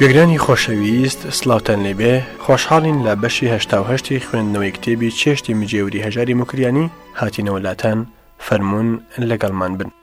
گوێگرانی خۆشەویست سلااوان لێبێ خۆشحاڵین لە بەشی هشتاهشتی خوێندنەوەی کتێبی چێشتی مجێوری هەژاری مکریانی هاتینەوە لاتان فەرمونون لەگەڵمان بن.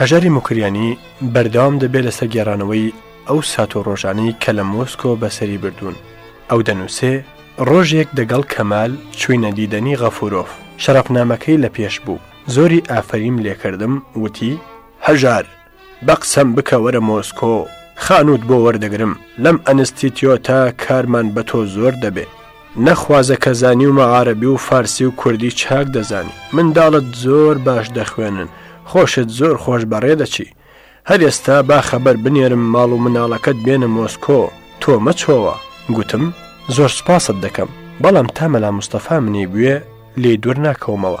هەژاری موکریانی بەردەوام دەبێت لەسەر گێڕانەوەی ئەو سات و ڕۆژانەی کە لە مۆسکۆ بەسەری بردوون ئەو دەنووسێ ڕۆژێک دەگەڵ کەمال چوینە دیدەنی غەفورۆف شەرەفنامەکەی لە پێش بوو زۆری ئافەریم لێکردم وتی هەژار بەقسەم بکە وەرە مۆسکۆ خانووت بۆ وەردەگرم لەم ئەنستیتیۆتە کارمان بە تۆ زۆر دەبێ نەخوازە کە زانیومە عارەبی و فارسی و کوردی چاک دەزانی منداڵت زۆر باش دەخوێنن خۆشت زۆر خۆش بەڕێ دەچی هەر ئێستا با خەبەر بنێرم ماڵ و مناڵەکەت بێنە مۆسکۆ تۆ مەچۆوە گوتم زۆر سپاست دەکەم بەڵام تا مەلا مستەفا منی بوێ لێی دوور ناکەومەوە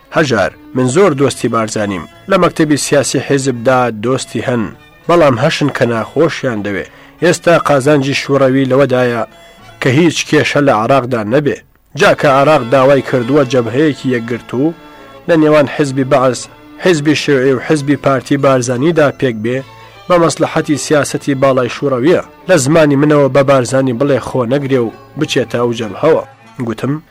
هەژار، من زۆر دۆستی بارزانیم، لە مەکتەبی سیاسی حیزب دا دۆستی هەن، بەڵام هەشن کە ناخۆشیان دەوێ، ئێستا قازانجی شووڕەوی لەوە دایە کە هیچ کێشە لە عراق دا نەبێ، جا کە عراق داوای کردووە جەبهەیەکی یەکگرتوو لە نێوان حیزبی بەعس، حیزبی شیوعی و حیزبی پارتی بارزانی دا پێک بێ، بە مەسڵەحەتی سیاسەتی باڵای شووڕەوییە، لە زمانی منەوە بە بارزانی بڵێ خۆ نەگرێ و بچێتە ئەو جەبهەوە. گوتم،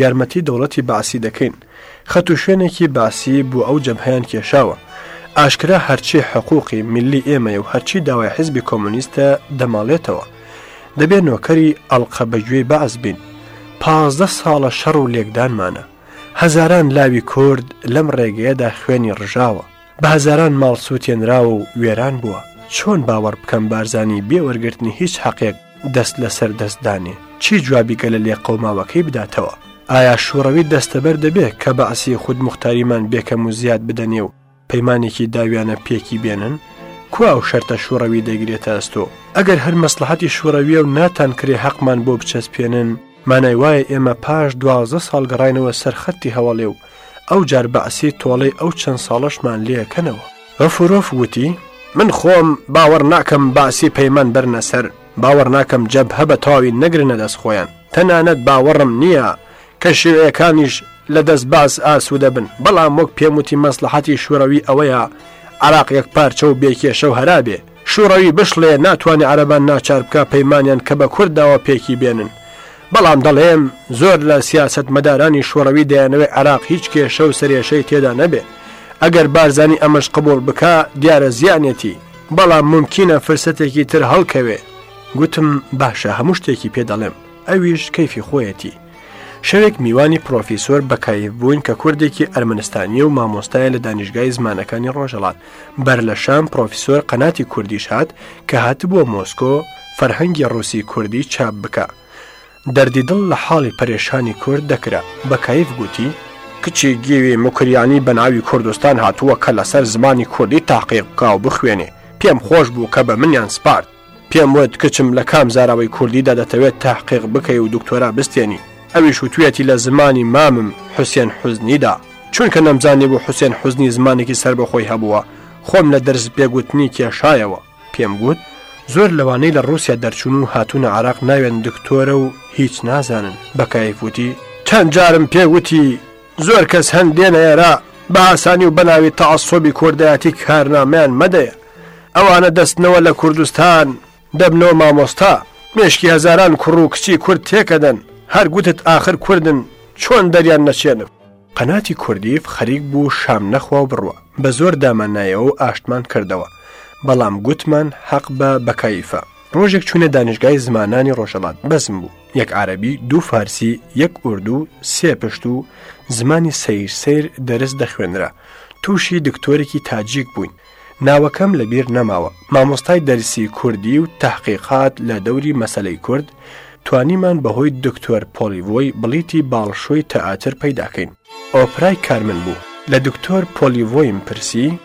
یارمەتی دەوڵەتی بەعسی دەکەین. خەت و شوێنێکی بەعسی بۆ ئەو جەبهەیان کێشاوە. ئاشکرا هەرچی حقووقی میللی ئێمەیە و هەرچی داوای حیزبی کۆمۆنیستە دەماڵێتەوە. دەبێ نۆکەری ئەڵقە بە گوێی بەعس بین. پازدە ساڵە شەڕ و لێکدانمانە. هەزاران لاوی کورد لەم ڕێگەیەدا خوێنی ڕژاوە. بە هەزاران ماڵ سووتێنراوە و وێران بووە چۆن باوەڕ بکەم بارزانی بێ وەرگرتنی هیچ حەقێک دەست لەسەر دەست دانێ چی جوابی گەلە لێ قەوماوەکەی بداتەوە ئایا شوڕەوی دەستەبەر دەبێ کە بەعسی خود مختاریمان بێکەم و زیاد بدەنێ و پەیمانێکی داویانە پێکی بێنن کوا ئەو شەرتە شوڕەوی دەگرێتە ئەستۆ ئەگەر هەر مەسلحەتی شوڕەویە و ناتان کرێ حەقمان بۆ بچەسپێنن مانای وایە ئێمە پاش دوازدە ساڵ گەڕاینەوە سەر خەتی هەوەڵێ و ئەو جار بەعسی تۆڵەی ئەو چەند ساڵەشمان لێکەنەوە. غەفورۆف وتی، من خۆم باوەڕ ناکەم بەعسی پەیمان بەرنە سەر، باوەڕ ناکەم جەبهە بە تەواوی نەگرنە دەست خۆیان، تەنانەت باوەڕم نییە کە شیوعیەکانیش لە دەست بەعس ئاسوودە بن، بەڵام وەک پێم وتی مەسڵەحەتی شووڕەوی ئەوەیە عێراق یەکپارچە و بێ کێشە و هەرا بێ. شوڕەوی بشڵێ ناتوانێ عەرەبان ناچار بکا پەیمانیان کە بە کورد داوە پێکی بێنن بەڵام دەڵێم زۆر لە سیاسەت مەدارانی شوڕەوی دەیانەوێ عێراق هیچ کێشە و سەرێشەی تێدا نەبێ ئەگەر بارزانی ئەمەش قبوڵ بکا دیارە زیانێتی بەڵام مومکینە فرسەتێکی تر هەڵکەوێ. گوتم باشە هەموو شتێکی پێ دەڵێم ئەویش کەیفی خۆیەتی. شەوێک میوانی پرۆفیسۆر بەکایف بووین کە کوردێکی ئەرمنستانیە و مامۆستایە لە دانیشگای زمانەکانی ڕۆژەڵات بەر لە شام پرۆفیسۆر قەناتی کوردیش هات کە هاتبووە مۆسکۆ فەرهەنگی ڕوسی کوردی چاپ بکە دەردی دڵ لە حاڵی پەرێشانی کورد دەکرا بەکایف گوتی کچی گیوی مکریانی بەناوی کوردستان هاتووە کە لەسەر زمانی کوردی تاقیق بکە و بخوێنێ پێم خۆش بوو کە بە منیان سپارد پێم وت کچم لە کام زاراوەی کوردیدا دەتەوێت تەحقیق بکەی و دکتۆرا بستێنی؟ ئەویش وتویەتی لە زمانی مامم حوسێن حوزنیدا. چونکە نەمزانیبوو حوسێن حوزنی زمانێکی سەربەخۆی هەبووە، خۆم لە دەرس پێ گوتنی کێشایەوە. پێم گوت، زۆر لەوانەی لە ڕووسیا دەرچوون و هاتوونە عێراق ناوێن دکتۆرە و هیچ نازانن. بە کەیف وتی، چەند جارم پێ وتی زۆر کەس هەن دێنە ئێرە بە ئاسانی و بەناوی تەعەسوبی کوردایەتی کارنامەیان مەدەیە ئەوانە دەستنەوە لە کوردستان دەبنەوە مامۆستا مێشکی هەزاران کوڕ و کچی کورد تێکەدەن هەر گوتت ئاخر کوردن چۆن دەریان نەچێنم قەناتی کوردیف خەریک بوو شام نەخوا و بڕوا بە زۆر دامانایەوە و ئاشتمان کردەوە بەڵام گوتمان حەق بە بەکەیفە. ڕۆژێک چوونە دانیشگای زمانانی ڕۆژەڵات بەزم بوو یەک عربی دوو فارسی یەک ئوردو سێ پشت و زمانی سیر سیر دەرس دەخوێنرا تووشی دکتۆرێکی تاجیک بووین ناوەکەم لەبیر نەماوە مامۆستای دەرسی کوردی و تەحقیقات لە دەوری مەسلەی کورد توانیمان بەهۆی دکتۆر پۆلیڤۆی بڵیتی باڵشۆی تەئاتر پەیداکەین ئۆپرای کارمن بوو لە دکتۆر پۆلیڤۆیم پرسی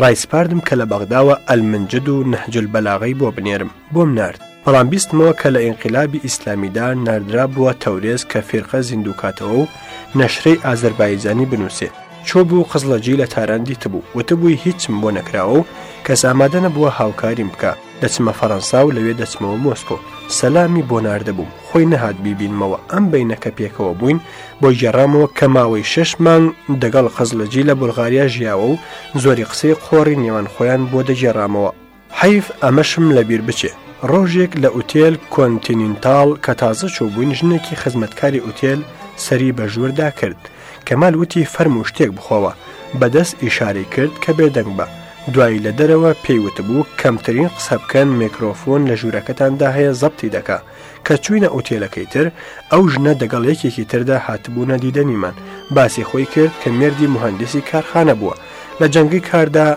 ڕایسپاردم کە لە بەغداوە المنجد و نهج البلاغەی بۆ بنێرم، بۆم نارد، بەڵام بیستمەوە کە لە ئینقلابی ئیسلامیدا ناردرابووە تەورێز کە فیرقە زیندووکاتەوە و نەشرەی ئازەربایجانی بنووسێ. چۆبوو قزڵجی لە تاران دیتبوو، وتبووی هیچم بۆ نەکراوە و کەس ئامادە نەبووە هاوکاریم بکا. دەچمە فەرەنسا و لەوێ دەچمەوە مۆسکۆ سەلامی بۆ ناردبووم خۆی نەهات بیبینمەوە ئەم بینەکە پێکەوە بووین بۆ گێڕامەوە کە ماوەی شش مانگ دەگەڵ خزلجی لە بولغاریا ژیاوە و زۆری قسەی قۆڕی نێوان خۆیان بۆ دەگێڕامەوە حەیف ئەمەشم لەبیر بچێ ڕۆژێک لە ئوتێل کۆنتینینتاڵ کە تازە چوو بووین ژنێکی خزمەتکاری ئوتێل سەری بە ژووردا کرد کەمال وتی فەرموو شتێک بخۆوە، بە دەست ئیشارەی کرد کە بێدەنگ بە، دوایی لە دەرەوە پێی وتبوو کەمترین قسە بکەن مێکرۆفۆن لە ژوورەکەتاندا هەیە زەبتی دەکا، کە چووینە ئوتێلەکەی تر ئەو ژنە دەگەڵ یەکێکی تردا هاتبوونە دیدەنیمان باسی خۆی کرد کە مێردی موهەندیسی کارخانە بووە لە جەنگی کاردا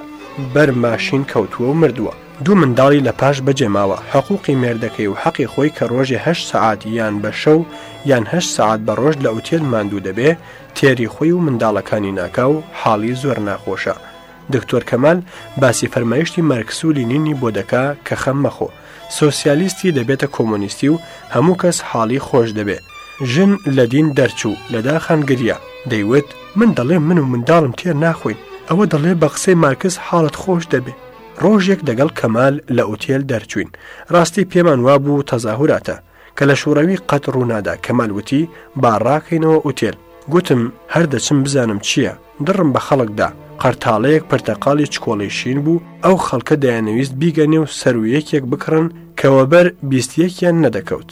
بەر ماشین کەوتووە و مردووە. دوو منداڵی لە پاش بەجێ ماوە، حقووقی مێردەکەی و حەقی خۆی کە ڕۆژێ هەشت سەعات یان بە شەو یان هەشت سەعات بە ڕۆژ لە ئوتێل ماندوو دەبێ، تێری خۆی و منداڵەکانی ناکا و حاڵی زۆر ناخۆشە. دکتۆر کەمال باسی فەرمایشتی مارکس و لینینی بۆ دەکا کە خەم مەخۆ، سۆسیالیستی دەبێتە کۆمۆنیستی و هەموو کەس حاڵی خۆش دەبێ. ژن لە دین دەرچوو، لە داخان گریا. دەیوت، من دەڵێم من و منداڵم تێر ناخۆین، ئەوە دەڵێ بە قسەی مارکس حاڵت خۆش دەبێ. ڕۆژێک دەگەڵ کەمال لە ئوتێل دەرچوین ڕاستی پێمان وابوو تەزاهوراتە کە لە شوڕەوی قەت ڕوونادا کەمال وتی با ڕاکەینەوە ئوتێل گوتم هەر دەچم بزانم چییە دڕم بە خەڵکدا قەرتاڵەیەک پرتەقاڵی چکۆڵی شین بوو ئەو خەڵکە دەیانەویست بیگەنێ و سەر و یەکێک بکڕن کەوەبەر بیستیەکیان نەدەکەوت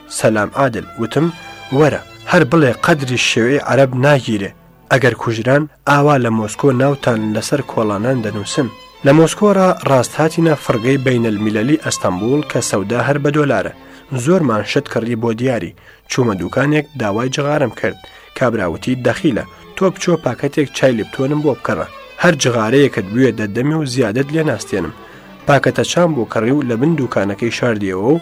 سەلام عادل وتم وەرە هەر بڵێ قەدری شێوعی عەرەب ناگیرێ ئەگەر کوژران ئاوا لە مۆسکۆ ناوتان لەسەر کۆڵانان دەنووسن لە مۆسکۆ ڕا ڕاست هاتینە فڕگەی بینەلمیللی ئەستەمبوڵ کە سەودا هەر بە دۆلارە زۆرمان شت کڕی بۆ دیاری چوومە دوکانێک داوای جغارم کرد کابراوتی دەخیلە تۆ بچۆ پاکەتێک چای لپتۆنم بۆ بکەڕە هەر جغارەیەکت بوێ دەدەمێ و زیادت لێ ناستێنم پاکەتە چام بۆ کڕی و لە بن دوکانەکەی شاردیەوە و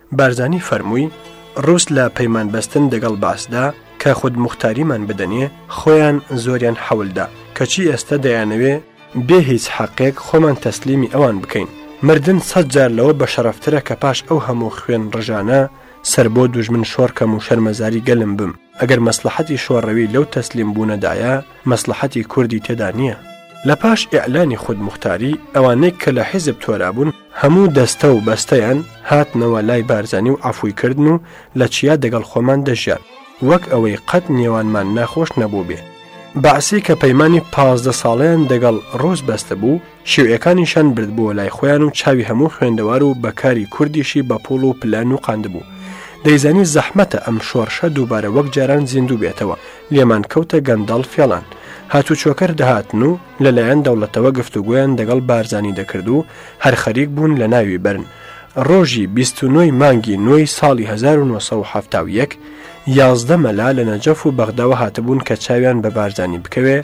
بارزانی فەرمووی، ڕووس لە پەیمان بەستن دەگەڵ بەعسدا کە خودموختاریمان بدەنێ، خۆیان زۆریان حەول دا، کەچی ئێستە دەیانەوێ، بێ هیچ حەقێک خۆمان تەسلیمی ئەوان بکەین، مردن سەد جار لەوە بەشەڕەفترە کە پاش ئەو هەموو خوێن ڕژانە سەر بۆ دوژمن شۆڕ کەم و شەرمەزاری گەلم بم. ئەگەر مەسڵەحەتی شۆڕەوی لەو تەسلیم بوونەدایە، مەسڵەحەتی کوردی تێدا نییە. لە پاش ئیعلانی خودموختاری، ئەوانەی کە لە حیزب تۆرابوون، هەموو دەستە و بەستەیان هاتنەوە لای بارزانی و عەفووی کردن و لە چیا دەگەڵ خۆمان دەژیان، وەک ئەوەی قەت نێوانمان ناخۆش نەبووبێ. بەعسی کە پەیمانی پازدە ساڵەیان دەگەڵ ڕووس بەستبوو، شیوعیەکانیشان بردبووە لای خۆیان و چاوی هەموو خوێندەوار و بەکاری کوردیشی بە پوڵ و پلە نوقاندبوو دەیزانی زەحمەتە ئەم شۆڕشە دووبارە وەک جاران زیندوو بێتەوە لێمان کەوتە گەندەڵ فێڵان هاتوو چۆکەر دەهاتن و لەلایەن دەوڵەتەوە گفتوگویان دەگەڵ بارزانی دەکرد و هەر خەریک بوون لە ناوی بەرن ڕۆژی 29 مانگی نۆی ساڵی 1970 یەک یازدە مەلا لە نەجەف و بەغداوە هاتبوون کە چاویان بە بارزانی بکەوێ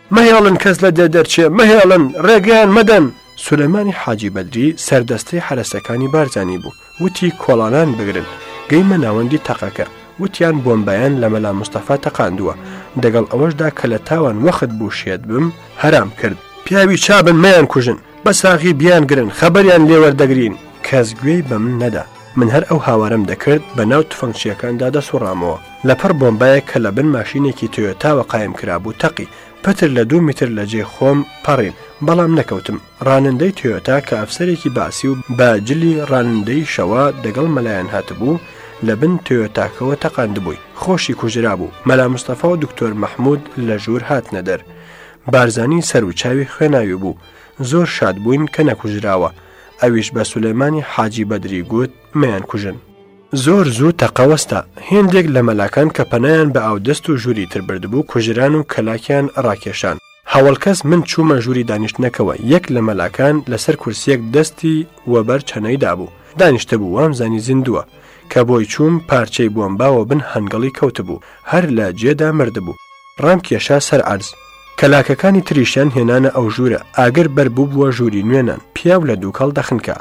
مەهێڵن کەس لە دێ دەرچێ مەهێڵن ڕێگەیان مەدەن. سولەیمانی حاجی بەدری سەردەستەی حەرەسەکانی بارزانی بوو وتی کۆڵانان بگرن گەیمە ناوەندی تەقەکە وتیان بۆمبایان لە مەلا مستەفا تەقاندووە دەگەڵ ئەوەشدا کە لە تاوان وەخت بوو شێت بم هەرام کرد پیاوی چابن مەیان کوژن. بە ساغی بیانگرن خەبەریان لێوەردەگرین کەس گوێی بە من نەدا من هەر ئەو هاوارم دەکرد بە ناو تفەنگچیەکاندا دەسوڕامەوە لەپڕ بۆمبایەک کە لە بن ماشینێکی تۆیۆتاوە قایم کرابوو تەقی پتر لە دوو میتر لە جێ خۆم پەڕیم بەڵام نەکەوتم ڕانندەی تۆیۆتا کە ئەفسەرێکی باسی و بە جلی ڕانندەی شەوە دەگەڵ مەلایەن هاتبوو لە بن تۆیۆتاکەوە تەقاندبووی خۆشی کوژرا بوو مەلا مستەفا و دکتۆر مەحمود لە ژوور هاتنە دەر بارزانی سەر و چاوی خوێناوی بوو، زۆر شاد بووین کە نەکوژراوە، ئەویش بە سولەیمانی حاجی بەدری گوت مەیان کوژن. زۆر زوو تەقە وەستا، هێندێک لە مەلاکان کە پەنایان بە ئاودەست و ژووری تر بردبوو کوژران و کەلاکیان ڕاکێشان. هاوەڵکەس من چوومە ژووری دانیشتنەکەوە، یەک لە مەلاکان لە سەر کورسییەک دەستی وەبەر چەنەی دابوو، دانیشتبوو وامزانی زیندووە، کە بۆی چووم پارچەی بۆمباوە بن هەنگڵی کەوتبوو، هەر لە جێدا مردبوو. ڕام کێشا سەر عەرز. کەلاکەکانی تریشیان هێنانە ئەو ژوورە، ئاگر بەر بووبووە ژووری نوێنان، پیاو لە دووکەڵ دەخنکا.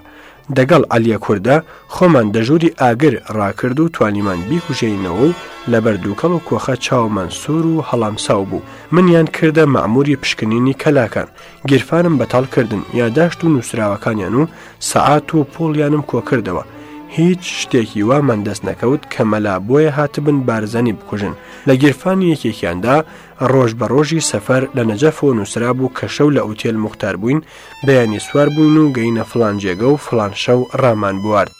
دەگەڵ عەلیە کوردە، خۆمان دە ژووری ئاگر ڕاکرد و توانیمان بیکوژێینەوە و لەبەر دووکەڵ و کۆخە چاومان سوور و هەڵامساو بوو. منیان کردە مەئمووری پشکنینی کەلاکان. گیرفانم بەتاڵ کردن یاداشت و نووسراوەکانیان و سەعات و پۆڵیانم کۆکردەوە هیچ شتێکی وامان دەست نەکەوت کە مەلا بۆیە هاتبن بارزانی بکوژن لە گیرفانی یەکێکیاندا ڕۆژ بە ڕۆژی سەفەر لە نەجەف و نووسرا بوو کە شەو لە ئوتێل مختار بووین بەیانی سوار بووین و گەینە فلان جێگە و فلان شەو ڕامان بوارد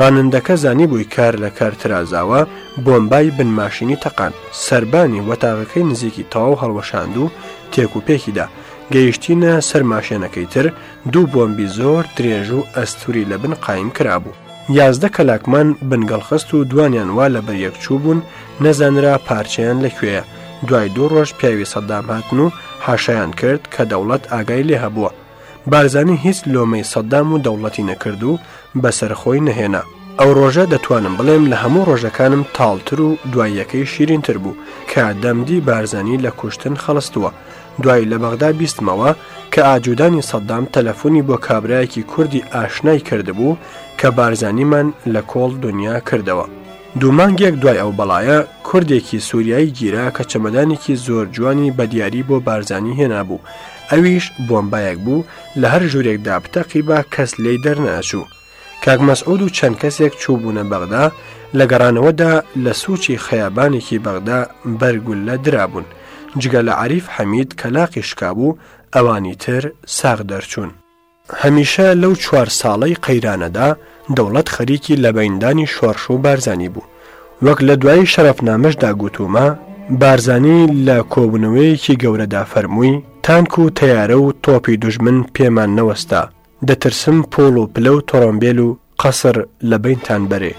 ڕانندەکە زانیبووی کار لە کار ترازاوە، بۆمبای بن ماشینی تەقاند، سەربانی وەتاغەکەی نزیکی تەواو هەڵوەشاند و تێک و پێکیدا، گەیشتینە سەر ماشێنەکەی تر، دوو بۆمبی زۆر درێژ و ئەستوری لە بن قایم کرابوو. یازدە کەلاکمان بنگەڵ خست و دوانیان وا لە بەریەک چوو بوون، نەزانرا پارچەیان لە کوێیە، دوای دوو ڕۆژ پیاوی سەدام هاتن و حاشایان کرد کە دەوڵەت ئاگای لێ هەبووە، بارزانی هیچ لۆمەی سەدام و دەوڵەتی نەکرد و بەسەر خۆی نەهێنا. ئەو ڕۆژە دەتوانم بڵێم لە هەموو ڕۆژەکانم تاڵتر و دواییەکەی شیرینتر بوو کە دەمدی بارزانی لە کوشتن خەڵستووە دوای لە بەغدا بیستمەوە کە ئاجودانی سەددام تەلەفۆنی بۆ کابراایەکی کوردی ئاشنای کردبوو کە بارزانیمان لە کۆڵ دنیا کردەوە. دوو مانگێک دوای ئەو بەڵایە، کوردێکی سوریایی گیرا کە چەمەدانێکی زۆر جوانی بە دیاری بۆ بارزانی هێنابوو، ئەویش بۆمبایەک بوو لە هەر ژوورێک دابتەقیبا کەس لێی دەرنەئەچوو. کاک مەسعود و چەند کەسێک چووبوونە بەغدا، لە گەڕانەوەدا لە سووچی خەیابانێکی بەغدا بەر گوللە درابوون، جگە لە عەریف حەمید کە لاقی شکابوو، ئەوانی تر ساغ دەرچوون. هەمیشە لەو چوار ساڵەی قەیرانەدا دەوڵەت خەریکی لەبەیندانی شۆڕش و بارزانی بوو. وەک لە دوایی شەرەفنامەشدا گوتوومە، بارزانی لە کۆبوونەوەیەکی گەورەدا فەرمووی، تانک و تەیارە و تۆپی دوژمن پێمان نەوەستا، دەترسم پۆڵ و پلە و تۆرۆمبێل و. قەسر لە بەینتان بەرێ.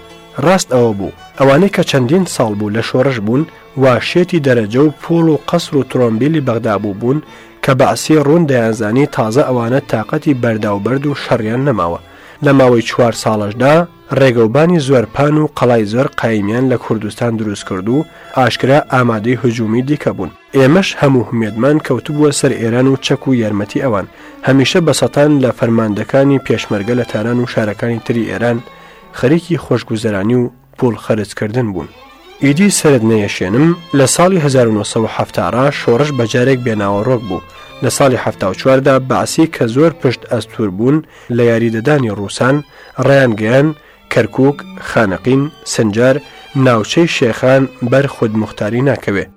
ڕاست ئەوە بوو. ئەوانەی کە چەندین ساڵ بوو لە شۆڕش بوون و شێتی دەرەجە و پووڵ و قەسر و ترۆمبیلی بەغدا بوو بوون کە بەعسی ڕوون دەیانزانی تازە ئەوانە تاقەتی بەردا و بەرد و شەڕیان نەماوە لە ماوەی چوار ساڵەشدا ڕێگەوبانی زۆر پان و قەڵای زۆر قایمیان لە کوردستان دروست کرد و ئاشکرا ئامادەی هجوومی دیکە بوون. ئێمەش هەم و هومێدمان کەوتبووە سەر ئێران و چەک و یارمەتی ئەوان، هەمیشە بە سەتان لە فەرماندەکانی پێشمەرگە لە تاران و شارەکانی تری ئێران خەریکی خۆشگوزەرانی و پووڵ خەرج کردن بوون. ئیدی سەرت نەیەشێنم لە ساڵی هەزار و نۆ سەد و حەفتا ڕا شۆڕش بە جارێک بێ ناوەڕۆک بوو، لە ساڵی حەفتا و چوار دا بەعسی کە زۆر پشت ئەستوور بوون لە یاریدەدانی ڕووسان، ڕایان گەیاند کەرکووک، خانەقین، سنجار، ناوچەی شێخان بەر خودموختاری ناکەوێ.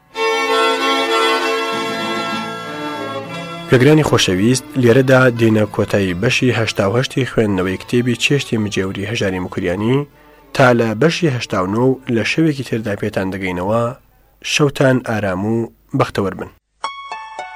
گەگرانی خۆشەویست لێرەدا دێنە کۆتایی بەشی هەشتا هەشتی خوێندنەوەی کتێبی چێشتی مجێوری هەژاری مکریانی تا لە بەشی هەشتا و لە شەوێکی تێدا پێتان دەگەینەوە شەوتان ئارام و بەختەوەربن.